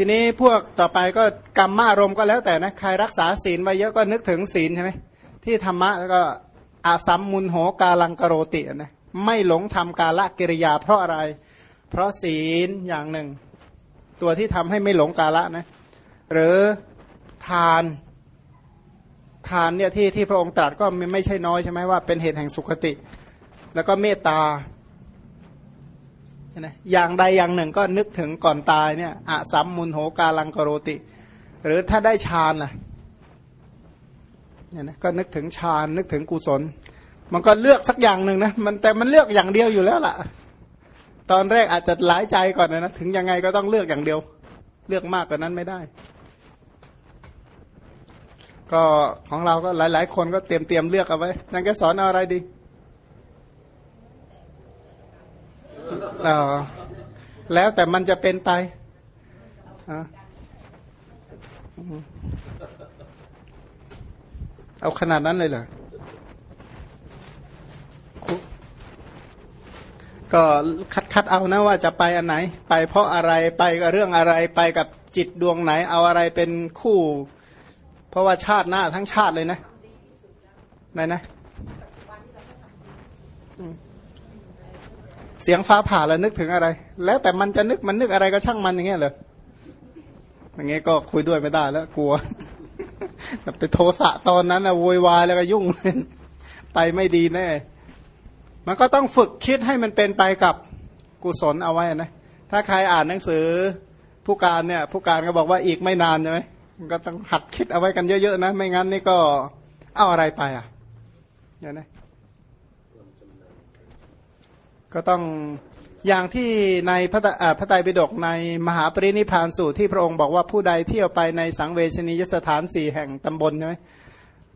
ทีนี้พวกต่อไปก็กรรมารมณ์ก็แล้วแต่นะใครรักษาศีลไว้เยอะก็นึกถึงศีลใช่ไหมที่ธรรมะก็อาสัมมุนโหกาลังกโรตินะไม่หลงทำกาละกิริยาเพราะอะไร เพราะศีลอย่างหนึ่ง ตัวที่ทำให้ไม่หลงกาละนะหรือทานทานเนี่ยที่ที่พระองค์ตรัสก็ไม่ใช่น้อยใช่ไหมว่าเป็นเหตุแห่งสุขติ แล้วก็เมตตา นะอย่างใดอย่างหนึ่งก็นึกถึงก่อนตายเนี่ยอะสัมมุนโหกาลังกโรติ หรือถ้าได้ฌานล่ะเนี่ยนะก็นึกถึงฌานนึกถึงกุศล มันก็เลือกสักอย่างหนึ่งนะมันแต่มันเลือกอย่างเดียวอยู่แล้วล่ะ ตอนแรกอาจจะหลายใจก่อนนะถึงยังไงก็ต้องเลือกอย่างเดียว เลือกมากกว่านั้นไม่ได้ ก็ของเราก็หลาย ๆ คนก็เตรียมเตรียมเลือกเอาไว้นั่นก็สอนอะไรดี แล้วแต่มันจะเป็นไปเอาขนาดนั้นเลยเหรอก็คัดคัดเอานะว่าจะไปอันไหน ไปเพราะอะไรไปกับเรื่องอะไรไปกับจิตดวงไหน เอาอะไรเป็นคู่ เพราะว่าชาติหน้าทั้งชาติเลยนะไหนนะ เสียงฟ้าผ่าแล้วนึกถึงอะไร แล้วแต่มันจะนึกมันนึกอะไรก็ช่างมันอย่างเงี้ยเลยอย่างเงี้ยก็คุยด้วยไม่ได้แล้วกลัวไปโทสะตอนนั้นอะโวยวายแล้วก็ยุ่ง ไปไม่ดีแน่ มันก็ต้องฝึกคิดให้มันเป็นไปกับกุศลเอาไว้นะ ถ้าใครอ่านหนังสือ ผู้การเนี่ย ผู้การก็บอกว่าอีกไม่นานใช่ไหมมันก็ต้องหัดคิดเอาไว้กันเยอะๆนะ ไม่งั้นนี่ก็เอาอะไรไปอะเนี่ยนะ ก็ต้องอย่างที่ในพระพระไตรปิฎกในมหาปรินิพานสูตรที่พระองค์บอกว่าผู้ใดเที่ยวไปในสังเวชนียสถานสี่แห่งตำบลใช่ไหม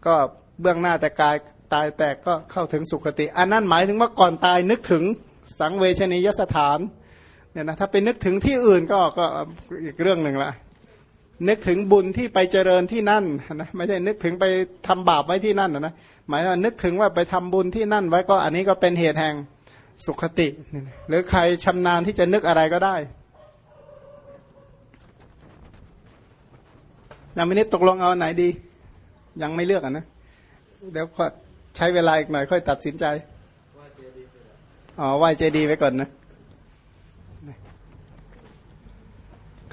ก็เบื้องหน้าแต่กายตายแต่ก็เข้าถึงสุคติ อันนั้นหมายถึงว่าก่อนตายนึกถึงสังเวชนียสถานเนี่ยนะถ้าไปนึกถึงที่อื่นก็ก็อีกเรื่องหนึ่งละนึกถึงบุญที่ไปเจริญที่นั่นนะไม่ใช่นึกถึงไปทำบาปไว้ที่นั่นนะหมายว่านึกถึงว่าไปทำบุญที่นั่นไว้ก็อันนี้ก็เป็นเหตุแห่ง สุขติ หรือใครชำนาญที่จะนึกอะไรก็ได้ยังไม่นิดตกลงเอาไหนดี ยังไม่เลือกอะนะ เดี๋ยวก็ใช้เวลาอีกหน่อยค่อยตัดสินใจอ๋อไหวเจดีไว้ก่อนนะ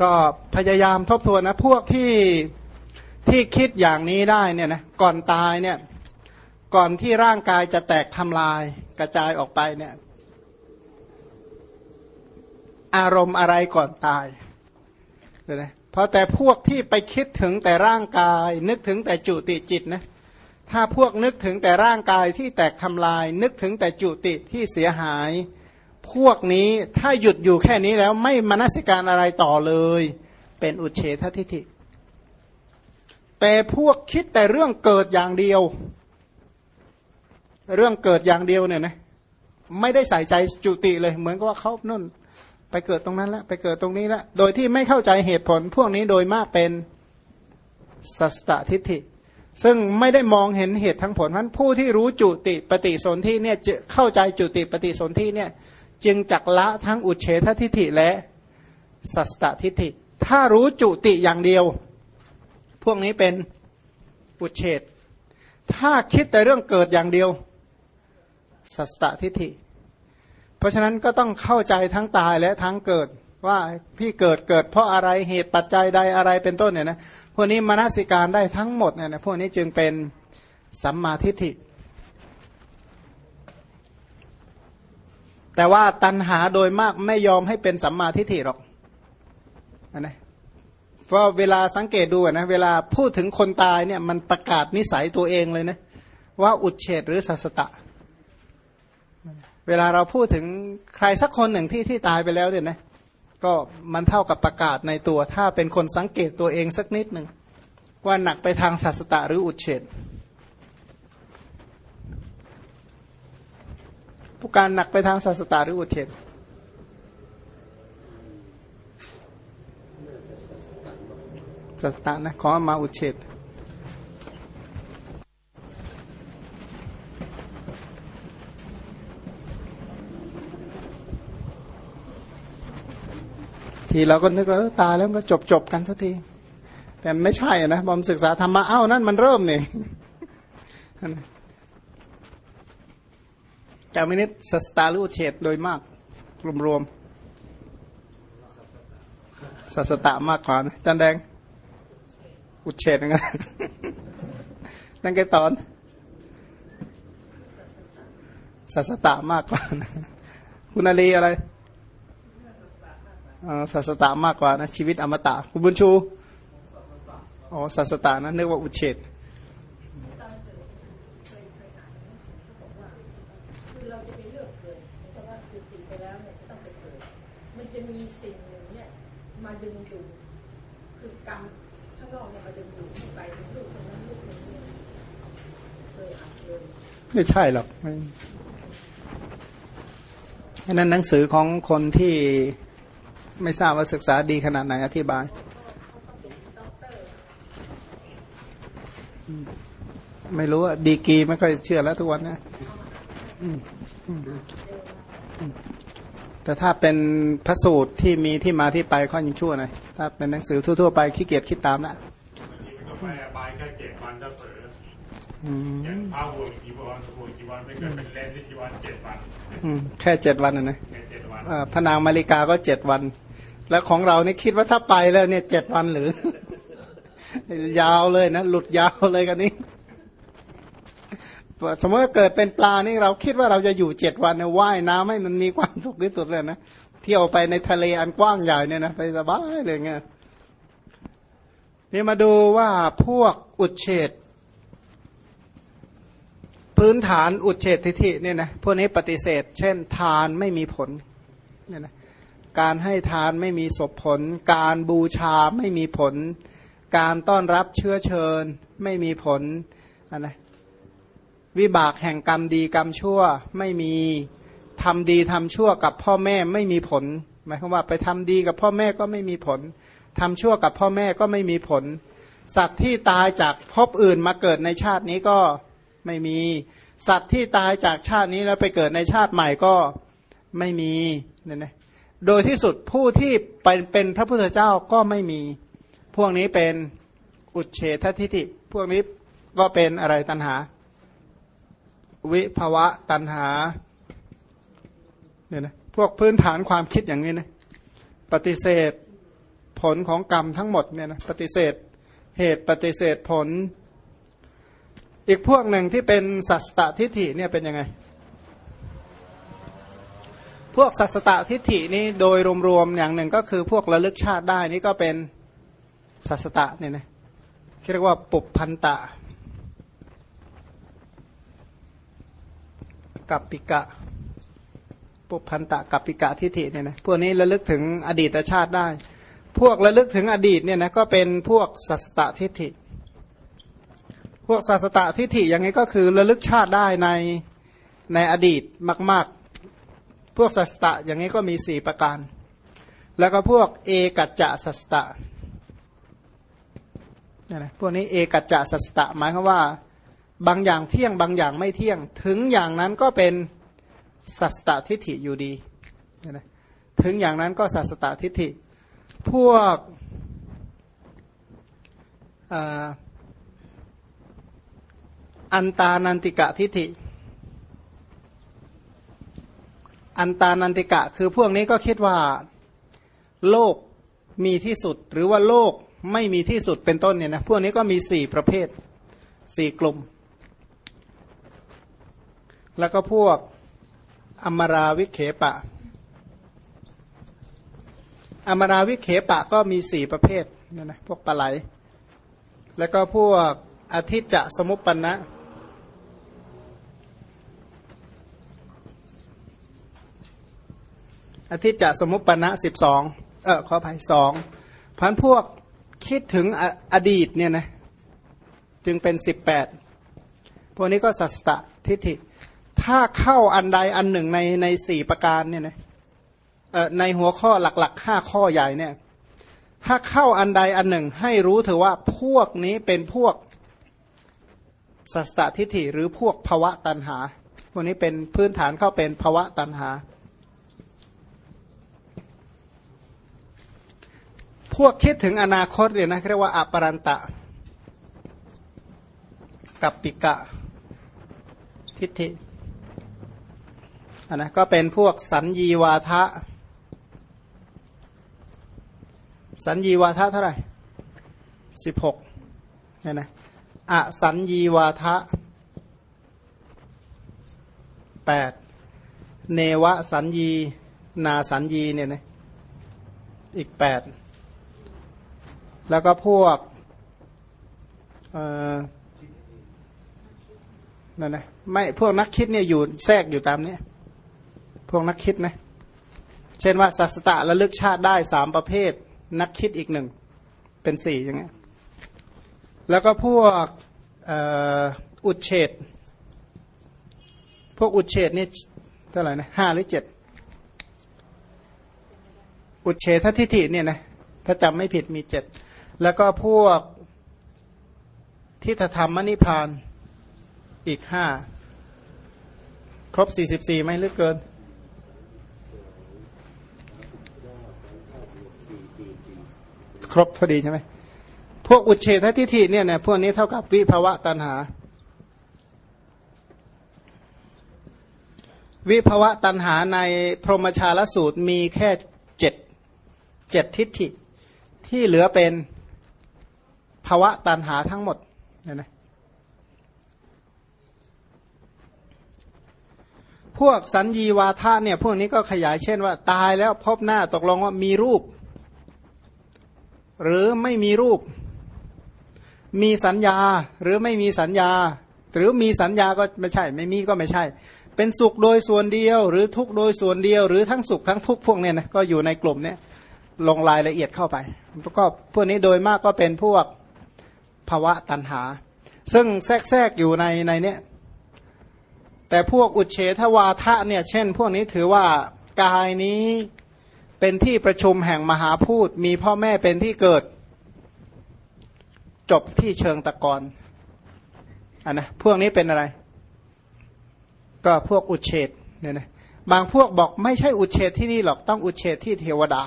ก็พยายามทบทวนนะ พวกที่ที่คิดอย่างนี้ได้เนี่ยนะก่อนตายเนี่ย ก่อนที่ร่างกายจะแตกทำลายกระจายออกไปเนี่ย อารมณ์อะไรก่อนตายนะเพราะแต่พวกที่ไปคิดถึงแต่ร่างกาย นึกถึงแต่จุติจิตนะถ้าพวกนึกถึงแต่ร่างกายที่แตกทำลาย นึกถึงแต่จุติที่เสียหาย พวกนี้ถ้าหยุดอยู่แค่นี้แล้วไม่มนสิการอะไรต่อเลย เป็นอุเฉททิฏฐิแต่พวกคิดแต่เรื่องเกิดอย่างเดียว เรื่องเกิดอย่างเดียวเนี่ยนะไม่ได้ใส่ใจจุติเลย เหมือนกับว่าเขานุ่น ไปเกิดตรงนั้นแล้วไปเกิดตรงนี้แล้วโดยที่ไม่เข้าใจเหตุผล พวกนี้โดยมากเป็นสัสตทิฏฐิ ซึ่งไม่ได้มองเห็นเหตุทั้งผลเพราะผู้ที่รู้จุติปฏิสนธิเนี่ยจะเข้าใจจุติปฏิสนธิเนี่ยจึงจักละทั้งอุเฉททิฏฐิและสัสตทิฏฐิ ถ้ารู้จุติอย่างเดียว พวกนี้เป็นอุเฉทถ้าคิดแต่เรื่องเกิดอย่างเดียว สัสตทิฏฐิ เพราะฉะนั้นก็ต้องเข้าใจทั้งตายและทั้งเกิดว่าที่เกิดเกิดเพราะอะไรเหตุปัจจัยใดอะไรเป็นต้นเนี่ยนะพวกนี้มนสิการได้ทั้งหมดเนี่ยนะพวกนี้จึงเป็นสัมมาทิฏฐิ แต่ว่าตัณหาโดยมากไม่ยอมให้เป็นสัมมาทิฏฐิหรอกนะเพราะเวลาสังเกตดูนะเวลาพูดถึงคนตายเนี่ยมันประกาศนิสัยตัวเองเลยนะว่าอุดเฉดหรือสัสตะ เวลาเราพูดถึงใครสักคนหนึ่งที่ที่ตายไปแล้วเนี่ยนะก็มันเท่ากับประกาศในตัว ถ้าเป็นคนสังเกตตัวเองสักนิดหนึ่งว่าหนักไปทางศาสตะหรืออุเฉดผู้การหนักไปทางศาสตะหรืออุเฉดศาสตะนะขอมาอุเฉด ทีเราก็นึกว่าเออตายแล้วก็จบจบกันสักที แต่ไม่ใช่นะบอมศึกษาธรรมะเอ้านั่นมันเริ่มนี่จามินิตสสตาหรืออุเฉดโดยมาก รวมๆสัสตะมากกว่านะจันแดง อุเฉดยังไงนั่งไกตอนสัสตะมากกว่านะคุณอาลีอะไร สัสตะมากกว่านะชีวิตอมตะ คุณบุญชูอ๋อสัสตะนะนึกว่าอุเฉดมีสิ่งหนึ่งเนี่ยมาดึงดูดคือกรรมข้างนอกเนี่ยมาดึงดูดไปลูกคนนั้นลูกคนนี้เคยอ่านเลยไม่ใช่หรอกไม่อันนั้นหนังสือของคนที่ ไม่ทราบว่าศึกษาดีขนาดไหนอธิบาย ไม่รู้อะดีกรีไม่ค่อยเชื่อแล้วทุกวันนะอืมอืมอืมแต่ถ้าเป็นพระสูตรที่มีที่มาที่ไปค่อยยังชั่วหน่อยถ้าเป็นหนังสือทั่วๆไปขี้เกียจคิดตามละบางทีมันก็ไปบายแค่เจ็ดวันก็เผลออืมอย่างพระบวชกี่วันบวชกี่วันไม่เกิดเป็นเลนที่กี่วันเจ็ดวันอืมแค่เจ็ดวันนะนะแค่เจ็ดวันอ่าพระนางมาริกาก็เจ็ดวัน แล้วของเรานี่คิดว่าถ้าไปแล้วเนี่ยเจ็ดวันหรือ ยาวเลยนะ หลุดยาวเลยกันนี้สมมติเกิดเป็นปลานี่เราคิดว่าเราจะอยู่เจ็ดวันเนี่ยว่ายน้ำให้มันมีความสุขที่สุดเลยนะเที่ยวไปในทะเลอันกว้างใหญ่เนี่ยนะไปสบายเลยเงี้ยนี่มาดูว่าพวกอุดเฉดพื้นฐานอุดเฉดทิฐิเนี่ยนะพวกนี้ปฏิเสธ เช่น ทานไม่มีผลเนี่ยนะ การให้ทานไม่มีศพผล การบูชาไม่มีผล การต้อนรับเชื้อเชิญไม่มีผลอันนะวิบากแห่งกรรมดีกรรมชั่วไม่มีทำดีทำชั่วกับพ่อแม่ไม่มีผล หมายความว่าไปทำดีกับพ่อแม่ก็ไม่มีผลทำชั่วกับพ่อแม่ก็ไม่มีผล สัตว์ที่ตายจากภพอื่นมาเกิดในชาตินี้ก็ไม่มี สัตว์ที่ตายจากชาตินี้แล้วไปเกิดในชาติใหม่ก็ไม่มีเนี่ยนะ โดยที่สุดผู้ที่เป็นเป็นพระพุทธเจ้าก็ไม่มี พวกนี้เป็นอุเฉททิฏฐิพวกนี้ก็เป็นอะไรตัณหา วิภวะตัณหาเนี่ยนะพวกพื้นฐานความคิดอย่างนี้นะปฏิเสธผลของกรรมทั้งหมดเนี่ยนะปฏิเสธเหตุปฏิเสธผล อีกพวกหนึ่งที่เป็นสัสตทิฏฐิเนี่ยเป็นยังไง พวกสัสตทิฏฐินี้โดยรวมๆอย่างหนึ่งก็คือพวกระลึกชาติได้นี่ก็เป็นสัสตะเนี่ยนะเรียกว่าปุบพันตะ กับปิกะ ปุบพันตะกับปิกะทิฏฐิเนี่ยนะพวกนี้ระลึกถึงอดีตชาติได้ พวกระลึกถึงอดีตเนี่ยนะก็เป็นพวกสัสตทิฏฐิ พวกสัสตทิฏฐิอย่างนี้ก็คือระลึกชาติได้ในในอดีตมาก ๆ พวกสัสตะอย่างนี้ก็มีสี่ประการ แล้วก็พวกเอกัจจะสัสตะนี่นะพวกนี้เอกัจจะสัสตะหมายความว่า บางอย่างเที่ยงบางอย่างไม่เที่ยง ถึงอย่างนั้นก็เป็นสัสตทิฏฐิอยู่ดีนี่นะถึงอย่างนั้นก็สัสตทิฏฐิ พวกอ,อันตานันติกะทิฏฐิ อันตานันติกะ คือพวกนี้ก็คิดว่าโลกมีที่สุด หรือว่าโลกไม่มีที่สุดเป็นต้นเนี่ยนะพวกนี้ก็มีสี่ประเภทสี่กลุ่ม แล้วก็พวกอมราวิเคปะ อมราวิเคปะก็มีสี่ประเภทเนี่ยนะพวกปลาไหล แล้วก็พวกอธิจะสมุปปนะ อธิจะสมุปปนะสิบสองเออขออภัยสองพันพวกคิดถึงออดีตเนี่ยนะจึงเป็นสิบแปดพวกนี้ก็สัสตทิฏฐิ ถ้าเข้าอันใดอันหนึ่งในในสี่ประการเนี่ยนะเอ่อในหัวข้อหลักๆห้าข้อใหญ่เนี่ยถ้าเข้าอันใดอันหนึ่งให้รู้เถอะว่าพวกนี้เป็นพวกสัสตทิฏฐิหรือพวกภวะตันหา พวกนี้เป็นพื้นฐานเข้าเป็นภวะตันหา พวกคิดถึงอนาคตเนี่ยนะเรียกว่าอปรันตะ กับปิกะ ทิฏฐิอันนะก็เป็นพวกสัญญีวาทะ สัญญีวาทะเท่าไหร่สิบหกเนี่ยนะอสัญญีวาทะแปดเนวสัญญี นาสัญญีเนี่ยนะอีกแปด แล้วก็พวกนั่นนะไม่พวกนักคิดเนี่ยอยู่แทรกอยู่ตามนี้พวกนักคิดนะเช่นว่าสัสตะระลึกชาติได้สามประเภท นักคิดอีกหนึ่งเป็นสี่อย่างเงี้ยแล้วก็พวกอุดเฉดพวกอุดเฉดนี่เท่าไหร่นะห้าหรือเจ็ดอุดเฉททิฏฐิเนี่ยนะถ้าจำไม่ผิดมีเจ็ด แล้วก็พวกทิฏฐธรรมนิพานอีกห้าครบสี่สิบสี่ไหมหรือเกิน ครบพอดีใช่ไหมพวกอุเฉททิฏฐิเนี่ยนะพวกนี้เท่ากับวิภาวะตันหา วิภาวะตันหาในพรหมชาลสูตรมีแค่เจ็ดเจ็ดทิฏฐิที่เหลือเป็น ภวะตันหาทั้งหมดเนี่ยนะพวกสัญญีวาทะเนี่ยพวกนี้ก็ขยายเช่นว่า ตายแล้วพบหน้าตกลงว่ามีรูป หรือไม่มีรูป มีสัญญาหรือไม่มีสัญญา หรือมีสัญญาก็ไม่ใช่ ไม่มีก็ไม่ใช่ เป็นสุขโดยส่วนเดียว หรือทุกโดยส่วนเดียว หรือทั้งสุขทั้งทุกพวกเนี่ยนะก็อยู่ในกลุ่มเนี้ยลงรายละเอียดเข้าไปก็พวกนี้โดยมากก็เป็นพวก ภาวะตันหา ซึ่งแทรกแทรกอยู่ในในเนี้ยแต่พวกอุเฉทวาทะเนี่ยเช่น พวกนี้ถือว่ากายนี้เป็นที่ประชุมแห่งมหาพูดมีพ่อแม่เป็นที่เกิด จบที่เชิงตะกอนอันนะพวกนี้เป็นอะไร ก็พวกอุเฉดเนี่ยนะบางพวกบอกไม่ใช่อุเฉดที่นี่หรอกต้องอุเฉดที่เทวดา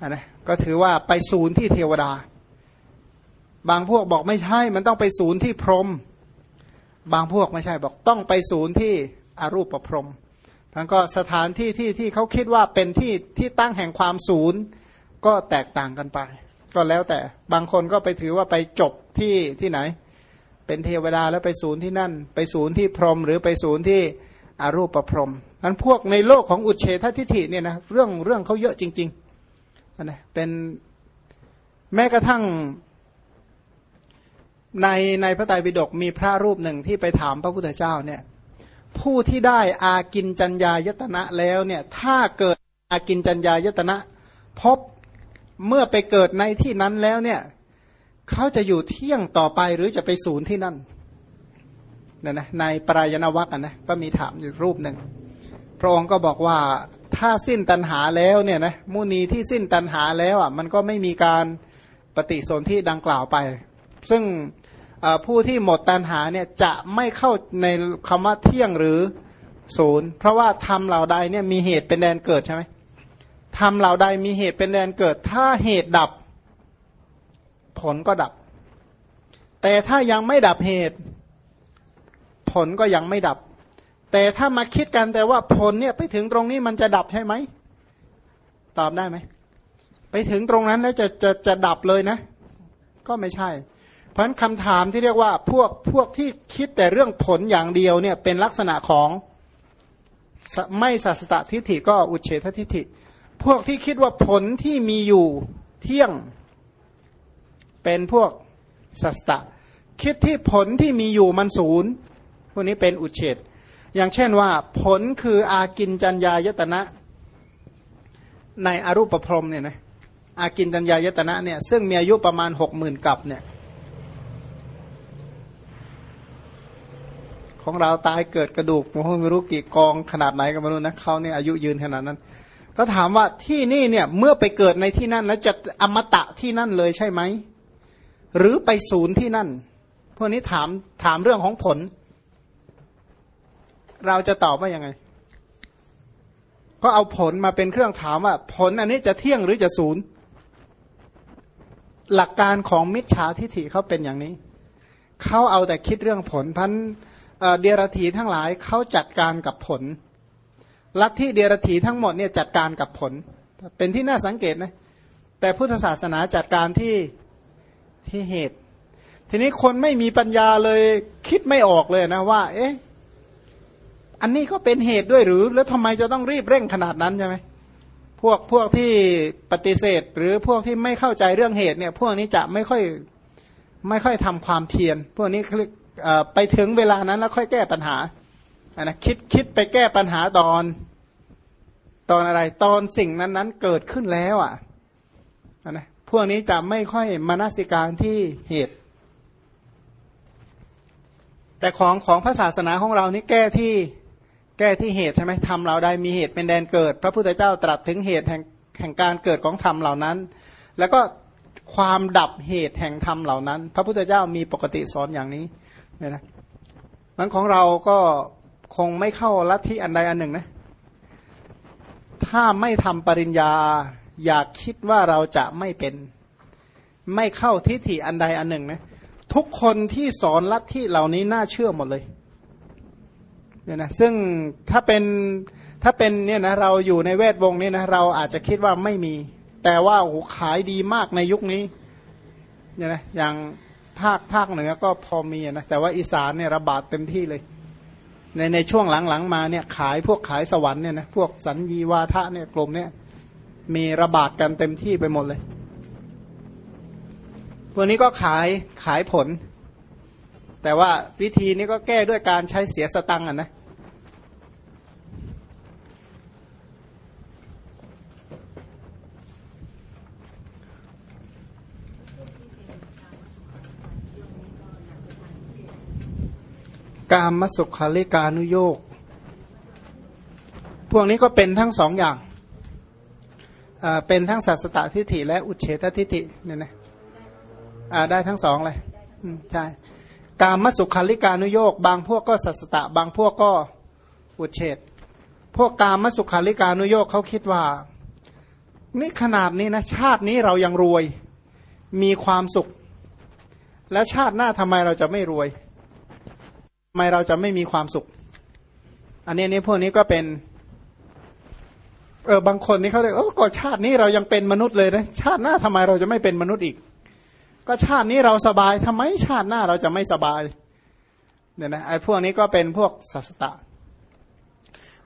อันนะก็ถือว่าไปศูนย์ที่เทวดา บางพวกบอกไม่ใช่ มันต้องไปศูนย์ที่พรหมบางพวกไม่ใช่บอกต้องไปศูนย์ที่อรูปประพรมทั้งก็สถานที่ที่ที่เขาคิดว่าเป็นที่ที่ตั้งแห่งความศูนย์ก็แตกต่างกันไป ก็แล้วแต่บางคนก็ไปถือว่าไปจบที่ที่ไหน เป็นเทวดาแล้วไปศูนย์ที่นั่น ไปศูนย์ที่พรหมหรือไปศูนย์ที่อรูปประพรมนั้นพวกในโลกของอุเฉททิฐิเนี่ยนะเรื่องเรื่องเขาเยอะจริงๆนะเป็นแม้กระทั่ง ในในพระไตรปิฎกมีพระรูปหนึ่งที่ไปถามพระพุทธเจ้าเนี่ยผู้ที่ได้อากินจัญญายตนะแล้วเนี่ยถ้าเกิดอากินจัญญายตนะ พบเมื่อไปเกิดในที่นั้นแล้วเนี่ยเขาจะอยู่เที่ยงต่อไปหรือจะไปศูนย์ที่นั่นเนี่ยนะในปรายณวัคนะก็มีถามอยู่รูปหนึ่งพระองค์ก็บอกว่าถ้าสิ้นตัณหาแล้วเนี่ยนะมุนีที่สิ้นตัณหาแล้วอะมันก็ไม่มีการปฏิสนธิดังกล่าวไป ซึ่ง ผู้ที่หมดตันหาเนี่ยจะไม่เข้าในคำว่าเที่ยงหรือศูนย์เพราะว่าทำเหล่าใดเนี่ยมีเหตุเป็นแดนเกิดใช่ไหมทำเหล่าใดมีเหตุเป็นแดนเกิด ถ้าเหตุดับ ผลก็ดับ แต่ถ้ายังไม่ดับเหตุ ผลก็ยังไม่ดับ แต่ถ้ามาคิดกันแต่ว่าผลเนี่ยไปถึงตรงนี้มันจะดับใช่ไหมตอบได้ไหมไปถึงตรงนั้นแล้วจะจะจะดับเลยนะ ก็ไม่ใช่ พราะคำถามที่เรียกว่าพวกพวกที่คิดแต่เรื่องผลอย่างเดียวเนี่ยเป็นลักษณะของไม่สัสตทิฏฐิก็อุเฉททิฏฐิ พวกที่คิดว่าผลที่มีอยู่เที่ยงเป็นพวกสัสตะ คิดที่ผลที่มีอยู่มันศูนย์พวกนี้เป็นอุเฉดอย่างเช่นว่าผลคืออากินจัญญายตนะ ในอรูปพรมเนี่ยนะอากินจัญญายตนะเนี่ยซึ่งมีอายุประมาณหกหมื่นกับเนี่ย ของเราตายเกิดกระดูกไม่รู้กี่กองขนาดไหนก็ไม่รู้นะเขาเนี่ยอายุยืนขนาดนั้น ก็ถามว่าที่นี่เนี่ยเมื่อไปเกิดในที่นั่นแล้วจะอมตะที่นั่นเลยใช่ไหมหรือไปศูนย์ที่นั่น พวกนี้ถามถามเรื่องของผล เราจะตอบว่ายังไง ก็เอาผลมาเป็นเครื่องถามว่า ผลอันนี้จะเที่ยงหรือจะศูนย์หลักการของมิจฉาทิฐิเขาเป็นอย่างนี้ เขาเอาแต่คิดเรื่องผลพัน เดียรถีทั้งหลายเขาจัดการกับผล ลัทธิเดียรถีทั้งหมดเนี่ยจัดการกับผล เป็นที่น่าสังเกตนะแต่พุทธศาสนาจัดการที่ที่เหตุ ทีนี้คนไม่มีปัญญาเลยคิดไม่ออกเลยนะว่า เอ๊ะอันนี้ก็เป็นเหตุด้วยหรือ แล้วทำไมจะต้องรีบเร่งขนาดนั้นใช่ไหมพวกพวกที่ปฏิเสธ หรือพวกที่ไม่เข้าใจเรื่องเหตุเนี่ย พวกนี้จะไม่ค่อยไม่ค่อยทำความเพียรพวกนี้ ไปถึงเวลานั้นแล้วค่อยแก้ปัญหาอะนะคิดคิดไปแก้ปัญหาตอน ตอนอะไรตอนสิ่งนั้นนั้นเกิดขึ้นแล้วอะอะนะพวกนี้จะไม่ค่อยมานาสิการที่เหตุ แต่ของของพระศาสนาของเรานี่แก้ที่แก้ที่เหตุใช่ไหมธรรมเราได้มีเหตุเป็นแดนเกิด พระพุทธเจ้าตรัสถึงเหตุแห่งแห่งการเกิดของธรรมเหล่านั้น แล้วก็ความดับเหตุแห่งธรรมเหล่านั้น พระพุทธเจ้ามีปกติสอนอย่างนี้ เนี่ยนะมันของเราก็คงไม่เข้าลัทธิอันใดอันหนึ่งนะ ถ้าไม่ทำปริญญา อยากคิดว่าเราจะไม่เป็น ไม่เข้าทิฏฐิอันใดอันหนึ่งนะทุกคนที่สอนลัทธิเหล่านี้น่าเชื่อหมดเลยเนี่ยนะซึ่งถ้าเป็นถ้าเป็นเนี่ยนะเราอยู่ในเวทวงนี้นะเราอาจจะคิดว่าไม่มี แต่ว่าโอ้ขายดีมากในยุคนี้เนี่ยนะอย่าง ภาคภาคเหนือก็พอมีนะแต่ว่าอีสานเนี่ยระบาดเต็มที่เลย ในในช่วงหลังๆมาเนี่ยขายพวกขายสวรรค์เนี่ยนะพวกสัญญีวาทะเนี่ยกลุ่มเนี่ยมีระบาดกันเต็มที่ไปหมดเลยพวกนี้ก็ขายขายผล แต่ว่าวิธีนี้ก็แก้ด้วยการใช้เสียสตังค์อะนะ กามมสุขาริกานุโยก พวกนี้ก็เป็นทั้งสองอย่างอ่าเป็นทั้งสัสตตทิฏฐิและอุเฉททิฏฐิเนี่ยนะอ่าได้ทั้งสองเลยอืมใช่กามมสุขาริกานุโยก บางพวกก็สัสตะ บางพวกก็อุเฉทพวกกามมสุขาริกานุโยกเขาคิดว่า นี่ขนาดนี้นะชาตินี้เรายังรวยมีความสุข แล้วชาติหน้าทำไมเราจะไม่รวย ไมเราจะไม่มีความสุข อันนี้นี่พวกนี้ก็เป็นเออบางคนนี่เขาเลยโอ้ก็ชาตินี้เรายังเป็นมนุษย์เลยนะชาติหน้าทำไมเราจะไม่เป็นมนุษย์อีก ก็ชาตินี้เราสบายทำไมชาติหน้าเราจะไม่สบายเนี่ยนะไอ้พวกนี้ก็เป็นพวกสัสตะ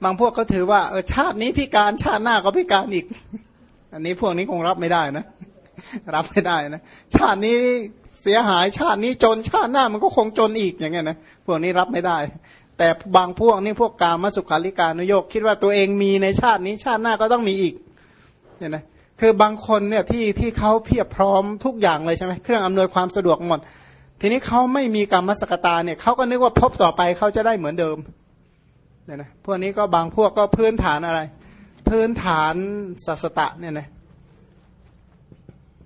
บางพวกก็ถือว่าเออชาตินี้พิการชาติหน้าก็พิการอีก อันนี้พวกนี้คงรับไม่ได้นะ รับไม่ได้นะ ชาตินี้ เสียหายชาตินี้จนชาติหน้ามันก็คงจนอีกอย่างเงี้ยนะพวกนี้รับไม่ได้ แต่บางพวกนี่พวกกามสุขาริการนุโยกคิดว่าตัวเองมีในชาตินี้ชาติหน้าก็ต้องมีอีกเนี่ยนะคือบางคนเนี่ยที่ที่เขาเพียบพร้อมทุกอย่างเลยใช่ไหมเครื่องอำนวยความสะดวกหมด ทีนี้เขาไม่มีกรรมสกตาเนี่ยเขาก็นึกว่าพบต่อไปเขาจะได้เหมือนเดิมเนี่ยนะพวกนี้ก็บางพวกก็พื้นฐานอะไร พื้นฐานสัสตะเนี่ยนะ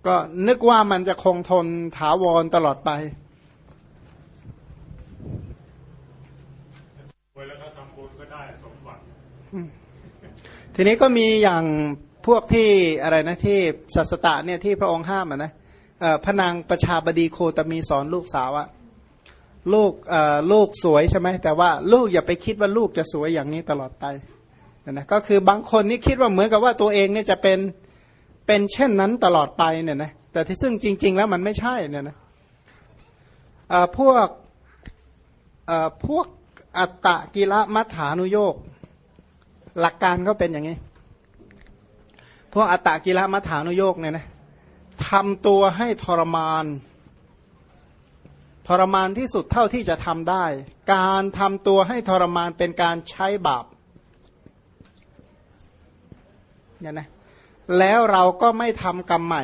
ก็นึกว่ามันจะคงทนถาวรตลอดไปรวยแล้วก็ทำบุญก็ได้สมหวังทีนี้ก็มีอย่างพวกที่อะไรนะที่สัสตะเนี่ยที่พระองค์ห้ามอะนะเอ่อพระนางประชาบดีโคตมีสอนลูกสาวอะลูกเอ่อลูกสวยใช่ไหมแต่ว่าลูกอย่าไปคิดว่าลูกจะสวยอย่างนี้ตลอดไปนะก็คือบางคนนี่คิดว่าเหมือนกับว่าตัวเองเนี่ยจะเป็น เป็นเช่นนั้นตลอดไปเนี่ยนะแต่ที่ซึ่งจริง ๆ แล้วมันไม่ใช่เนี่ยนะพวกพวกอัตตะกิละมัฐานุโยกหลักการก็เป็นอย่างนี้ พวกอัตตากิละมัฐานุโยกเนี่ยนะทำตัวให้ทรมาน ทรมานที่สุดเท่าที่จะทำได้ การทำตัวให้ทรมานเป็นการใช้บาปเนี่ยนะ แล้วเราก็ไม่ทำกรรมใหม่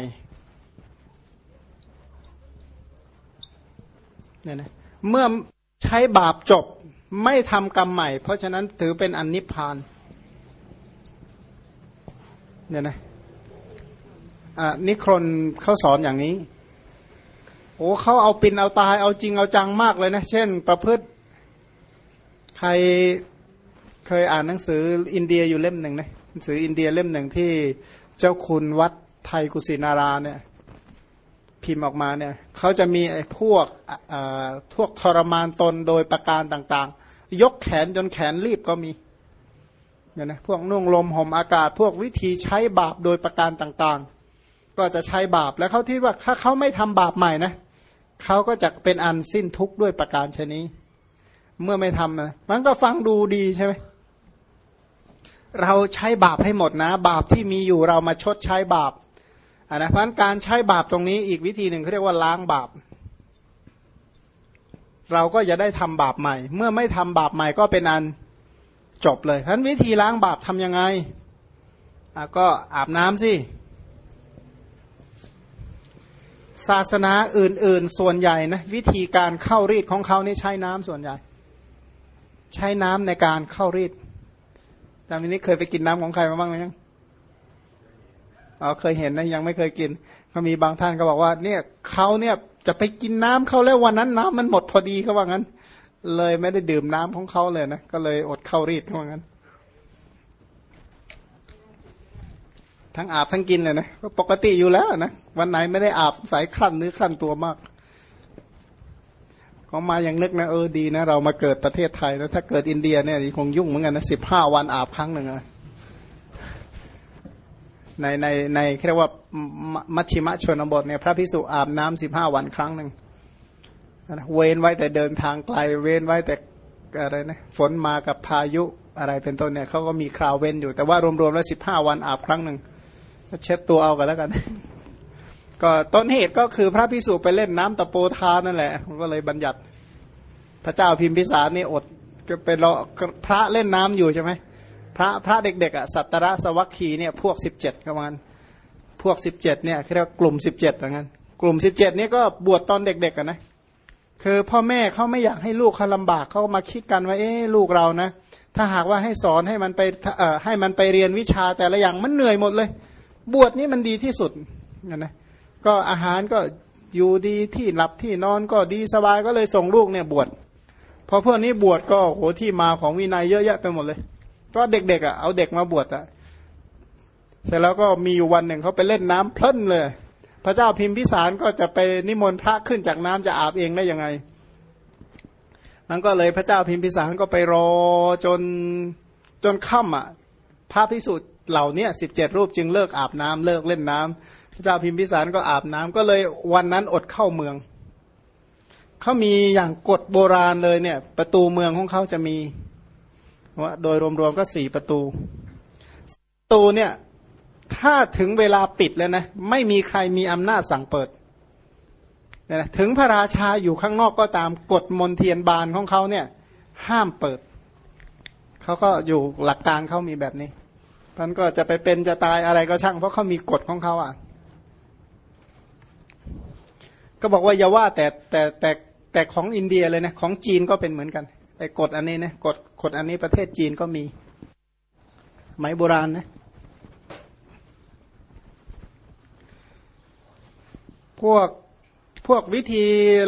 เนี่ยนะเมื่อใช้บาปจบไม่ทำกรรมใหม่ เพราะฉะนั้นถือเป็นอนนิพพานเนี่ยนะอ่านิครนเขาสอนอย่างนี้โอ้เขาเอาปินเอาตายเอาจริงเอาจังมากเลยนะ เช่น ประพฤติใครเคยอ่านหนังสืออินเดียอยู่เล่มหนึ่งนะหนังสืออินเดียเล่มหนึ่งที่ เจ้าคุณวัดไทยกุสินาราเนี่ยพิมพ์ออกมาเนี่ยเขาจะมีไอ้พวกอ่าพวกทรมานตนโดยประการต่างๆ ยกแขนจนแขนรีบก็มีเนี่ยนะพวกนุ่งลมห่มอากาศ พวกวิธีใช้บาปโดยประการต่างๆ ก็จะใช้บาปแล้วเขาที่ว่าถ้าเขาไม่ทำบาปใหม่นะเขาก็จะเป็นอันสิ้นทุกข์ด้วยประการชนี้ เมื่อไม่ทำนะมันก็ฟังดูดีใช่ไหม เราใช้บาปให้หมดนะ บาปที่มีอยู่เรามาชดใช้บาปอ่านะเพราะการใช้บาปตรงนี้อีกวิธีหนึ่งเขาเรียกว่าล้างบาป เราก็จะได้ทำบาปใหม่ เมื่อไม่ทำบาปใหม่ก็เป็นอันจบเลยเพราะวิธีล้างบาปทำยังไงก็อาบน้ำสิศาสนาอื่น ๆ ส่วนใหญ่นะวิธีการเข้ารีดของเขานี่ใช้น้ำส่วนใหญ่ ใช้น้ำในการเข้ารีด จำนี้เคยไปกินน้ำของใครมาบ้างไหมยังอ๋อเคยเห็นนะยังไม่เคยกินก็มีบางท่านก็บอกว่า เนี่ยเขาเนี่ยจะไปกินน้ำเขาแล้ววันนั้นน้ำมันหมดพอดีเขาว่างั้น เลยไม่ได้ดื่มน้ำของเขาเลยนะก็เลยอดเข้ารีดเขาว่างั้น ทั้งอาบทั้งกินเลยนะปกติอยู่แล้วนะวันไหนไม่ได้อาบสายคลั่นเนื้อคลั่นตัวมาก ก็มาอย่างนึกนะเออดีนะเรามาเกิดประเทศไทยแล้วถ้าเกิดอินเดียเนี่ยคงยุ่งเหมือนกันนะสิบห้าวันอาบครั้งหนึ่งนะในในในเรียกว่ามัชชิมะชนบทเนี่ยพระพิสุอาบน้ำสิบห้าวันครั้งหนึ่งเว้นไว้แต่เดินทางไกล เว้นไว้แต่อะไรนะฝนมากับพายุอะไรเป็นต้นเนี่ยเขาก็มีคราวเว้นอยู่แต่ว่ารวมๆแล้วสิบห้าวันอาบครั้งหนึ่งเช็ดตัวเอากันแล้วกัน ก็ต้นเหตุก็คือพระพิสุไปเล่นน้ำตะโปทานนั่นแหละก็เลยบัญญัติ พระเจ้าพิมพิสารนี่อดก็เป็นเราพระเล่นน้ำอยู่ใช่ไหมพระพระเด็กๆอะสัตตระสวัคคีเนี่ยพวกสิบเจ็ดประมาณพวกสิบเจ็ดเนี่ยเรียกกลุ่มสิบเจ็ดอย่างนั้นกลุ่มสิบเจ็ดนี่ก็บวชตอนเด็กๆกันนะคือพ่อแม่เขาไม่อยากให้ลูกเขาลำบากเขามาคิดกันว่าเอ๊ลูกเรานะ ถ้าหากว่าให้สอนให้มันไปเอ่อให้มันไปเรียนวิชาแต่ละอย่างมันเหนื่อยหมดเลย บวชนี่มันดีที่สุดนะ ก็อาหารก็อยู่ดีที่หลับที่นอนก็ดีสบายก็เลยส่งลูกเนี่ยบวชพอพวกนี้บวชก็โหที่มาของวินัยเยอะแยะไปหมดเลย ก็เด็กๆอะเอาเด็กมาบวชอะเสร็จแล้วก็มีอยู่วันหนึ่งเขาไปเล่นน้ำเพลินเลย พระเจ้าพิมพิสารก็จะไปนิมนต์พระขึ้นจากน้ำจะอาบเองได้ยังไงมันก็เลยพระเจ้าพิมพิสารก็ไปรอจนจนค่ำอะพระพิสุทธิ์เหล่านี้สิบเจ็ดรูปจึงเลิกอาบน้ำเลิกเล่นน้ำ พระเจ้าพิมพิสารก็อาบน้ำก็เลยวันนั้นอดเข้าเมือง เขามีอย่างกฎโบราณเลยเนี่ย ประตูเมืองของเขาจะมีว่าโดยรวมๆก็สี่ประตู ประตูเนี่ย ถ้าถึงเวลาปิดแล้วนะ ไม่มีใครมีอำนาจสั่งเปิดนะถึงพระราชาอยู่ข้างนอกก็ตามกฎมนเทียนบานของเขาเนี่ย ห้ามเปิด เขาก็อยู่หลักการเขามีแบบนี้มันก็จะไปเป็นจะตายอะไรก็ช่าง เพราะเขามีกฎของเขาอะ ก็บอกว่าอย่าว่าแต่แต่แต่แต่ของอินเดียเลยนะของจีนก็เป็นเหมือนกันไอ้กฎอันนี้นะกฎกฎอันนี้ประเทศจีนก็มีไหมโบราณนะพวกพวกวิธี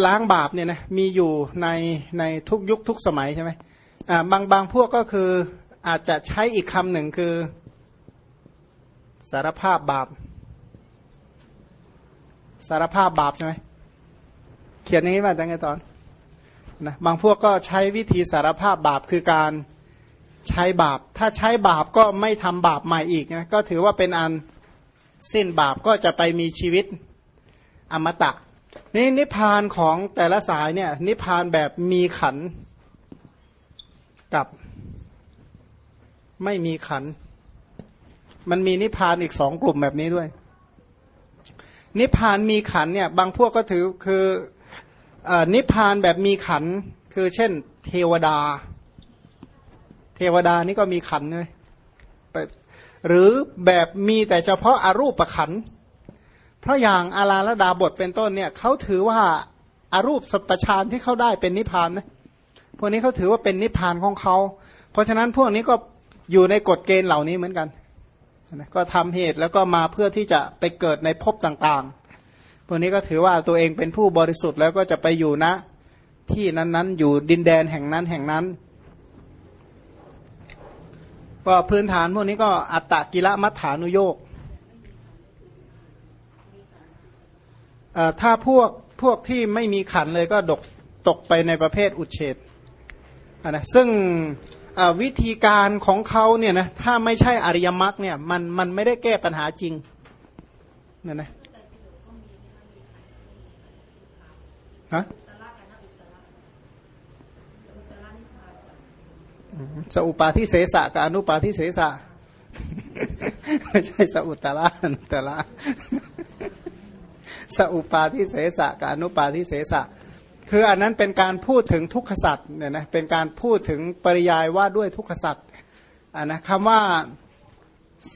ล้างบาปเนี่ยนะมีอยู่ในในทุกยุคทุกสมัยใช่ไหมอ่าบางบางพวกก็คืออาจจะใช้อีกคำหนึ่งคือสารภาพบาป สารภาพบาปใช่ไหม เขียนอย่างนี้มาจังไงตอนนะบางพวกก็ใช้วิธีสารภาพบาปคือการใช้บาป ถ้าใช้บาปก็ไม่ทำบาปใหม่อีกนะก็ถือว่าเป็นอันสิ้นบาปก็จะไปมีชีวิตอมตะนี่นิพพานของแต่ละสายเนี่ยนิพพานแบบมีขันกับไม่มีขัน มันมีนิพพานอีกสองกลุ่มแบบนี้ด้วย นิพพานมีขันเนี่ยบางพวกก็ถือคือ นิพพานแบบมีขันคือเช่น เทวดา เทวดานี่ก็มีขันเลยหรือแบบมีแต่เฉพาะอารูปประขันเพราะอย่างอาราลดาบทเป็นต้นเนี่ยเขาถือว่าอารูปสัพชานที่เขาได้เป็นนิพพานนะพวกนี้เขาถือว่าเป็นนิพพานของเขา เพราะฉะนั้นพวกนี้ก็อยู่ในกฎเกณฑ์เหล่านี้เหมือนกันนะก็ทำเหตุแล้วก็มาเพื่อที่จะไปเกิดในภพต่างๆ พวกนี้ก็ถือว่าตัวเองเป็นผู้บริสุทธิ์แล้วก็จะไปอยู่นะ ที่นั้นๆ อยู่ดินแดนแห่งนั้นแห่งนั้นก็พื้นฐานพวกนี้ก็อัตตกิละมัฏฐานุโยกถ้าพวกพวกที่ไม่มีขันเลยก็ดกตกไปในประเภทอุเฉดนะซึ่งวิธีการของเขาเนี่ยนะถ้าไม่ใช่อริยมรรคเนี่ยมันมันไม่ได้แก้ปัญหาจริงเนี่ยนะ ฮะสอุปาทิเสสะกับอนุปาทิเสสะไม่ใช่สอุตตะอนุตตระสอุปาทิเสสะกับอนุปาทิเสสะคืออันนั้นเป็นการพูดถึงทุกขสัตว์เนี่ยนะเป็นการพูดถึงปริยายว่าด้วยทุกขสัตว์อ่านะคำว่า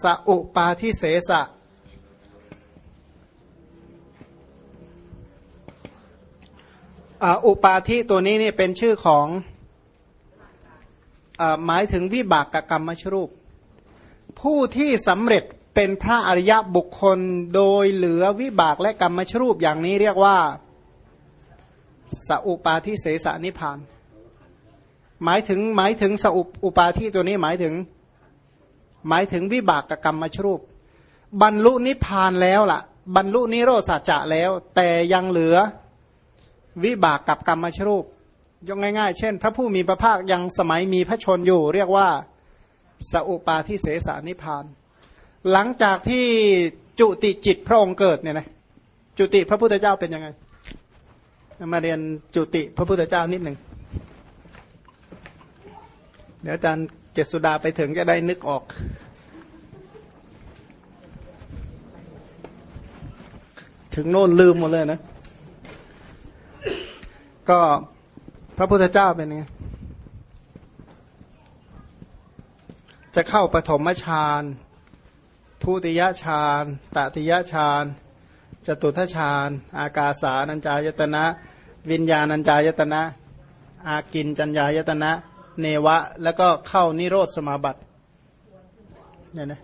สอุปาทิเสสะ อุปาทิตัวนี้นี่เป็นชื่อของอหมายถึงวิบากกรรมชรูป ผู้ที่สำเร็จเป็นพระอริยบุคคลโดยเหลือวิบากและกรรมชรูปอย่างนี้เรียกว่าสอุปาทิเสสนิพาน หมายถึงหมายถึงสอุปอุปาทิตัวนี้หมายถึง หมายถึงวิบากกับกรรมชรูป บรรลุนิพพานแล้วล่ะ บรรลุนิโรธสัจจะแล้ว แต่ยังเหลือ วิบากกับกรรมชรูปยกง่ายๆ เช่น พระผู้มีพระภาคยังสมัยมีพระชนอยู่ เรียกว่าสอุปาทิเสสานิพาน หลังจากที่จุติจิตพระองค์เกิดเนี่ยนะจุติพระพุทธเจ้าเป็นยังไง มาเรียนจุติพระพุทธเจ้านิดหนึ่งเดี๋ยวอาจารย์เกศสุดาไปถึงจะได้นึกออก ถึงโน่นลืมหมดเลยนะ ก็พระพุทธเจ้าเป็นไงจะเข้าปฐมฌานทุติยฌานตติยฌานจตุทฌานอากาสานัญจายตนะ วิญญาณัญจายตนะ อากินจัญญายตนะ เนวะ แล้วก็เข้านิโรธสมาบัติเนี่ยนะ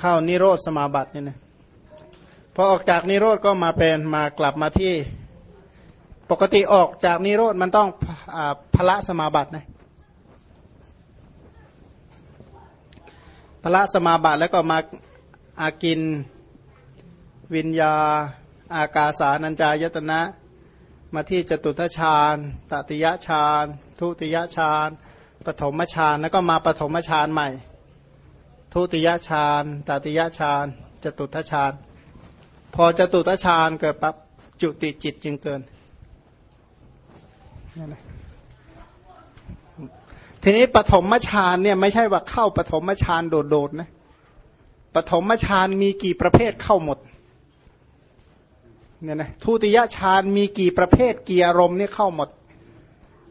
เข้านิโรธสมาบัติเนี่ยนะพอออกจากนิโรธก็มาเป็นมากลับมาที่ ปกติออกจากนิโรธมันต้องอพละสมาบัตินะพละสมาบัติแล้วก็มาอากินวิญญา อากาสานัญจายตนะ มาที่จตุทชาญตติยฌานทุติยฌานปฐมฌานแล้วก็มาปฐมฌานใหม่ ทุติยฌานตติยฌานจตุทฌานพอจตุทฌานเกิดปั๊บจุติจิตจึงเกิน ทีนี้ปฐมฌานเนี่ยไม่ใช่ว่าเข้าปฐมฌานโดดๆนะปฐมฌานมีกี่ประเภทเข้าหมดเนี่ยนะทุติยฌานมีกี่ประเภทกี่อารมณ์เนี่ยเข้าหมด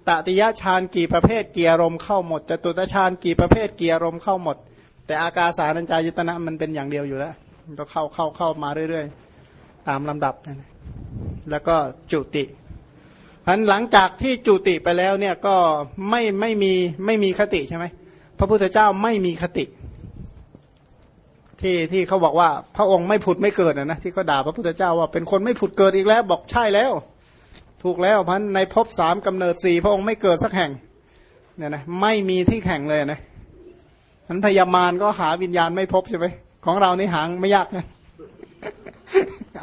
ตติยฌานกี่ประเภทกี่อารมณ์เข้าหมดจตุตฌานกี่ประเภทกี่อารมณ์เข้าหมด แต่อากาสานัญจายตนะมันเป็นอย่างเดียวอยู่แล้วก็เข้าเข้าเข้ามาเรื่อย ๆ ตามลำดับนะแล้วก็จุติ อันหลังจากที่จุติไปแล้วเนี่ยก็ไม่ไม่มีไม่มีคติใช่ไหมพระพุทธเจ้าไม่มีคติ ที่ที่เขาบอกว่าพระองค์ไม่ผุดไม่เกิดนะนะที่เขาด่าพระพุทธเจ้าว่าเป็นคนไม่ผุดเกิดอีกแล้วบอกใช่แล้ว ถูกแล้วพันในภพสามกำเนิดสี่พระองค์ไม่เกิดสักแห่งเนี่ยนะไม่มีที่แข่งเลยนะนั้นพยามารก็หาวิญญาณไม่พบใช่ไหมของเรานี่หางไม่ยากนะ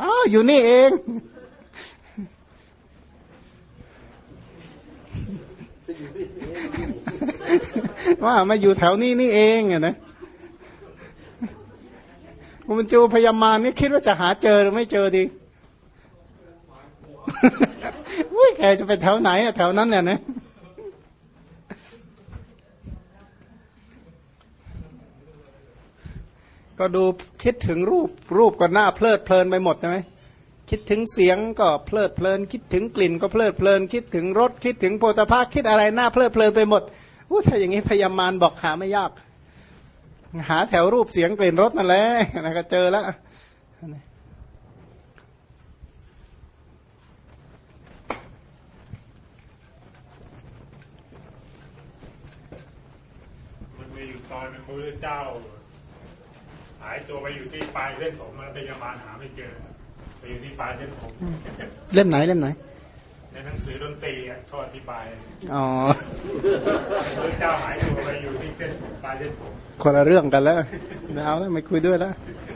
อ้าวอยู่นี่เอง ว่ามาอยู่แถวนี้นี่เองอะนะมันจูพยามานี่คิดว่าจะหาเจอหรือไม่เจอดีอุ้ยแกจะไปแถวไหนอะแถวนั้นเนี่ยนะก็ดูคิดถึงรูปรูปก็หน้าเพลิดเพลินไปหมดใช่ไหม คิดถึงเสียงก็เพลิดเพลิน คิดถึงกลิ่นก็เพลิดเพลิน คิดถึงรสคิดถึงโพธาภาคิดอะไรหน้าเพลิดเพลินไปหมดอู้ถ้าอย่างนี้พยามารบอกหาไม่ยาก หาแถวรูปเสียงกลิ่นรสนั่นแหละนะก็เจอแล้วตอนหนึงพระพุทธเจ้า หายตัวไปอยู่ที่ปลายเส้นผมแล้วพยาบาลหาไม่เจอ อยู่ที่ปลายเส้นผมเล่มไหนเล่มไหน ในหนังสือดนตรีอะเขาอธิบายอ๋อพระพุทธเจ้าหายตัวไปอยู่ที่เส้นผมปลายเส้นผมคนละเรื่องกันแล้วไม่เอาแล้วไม่คุยด้วยแล้วเ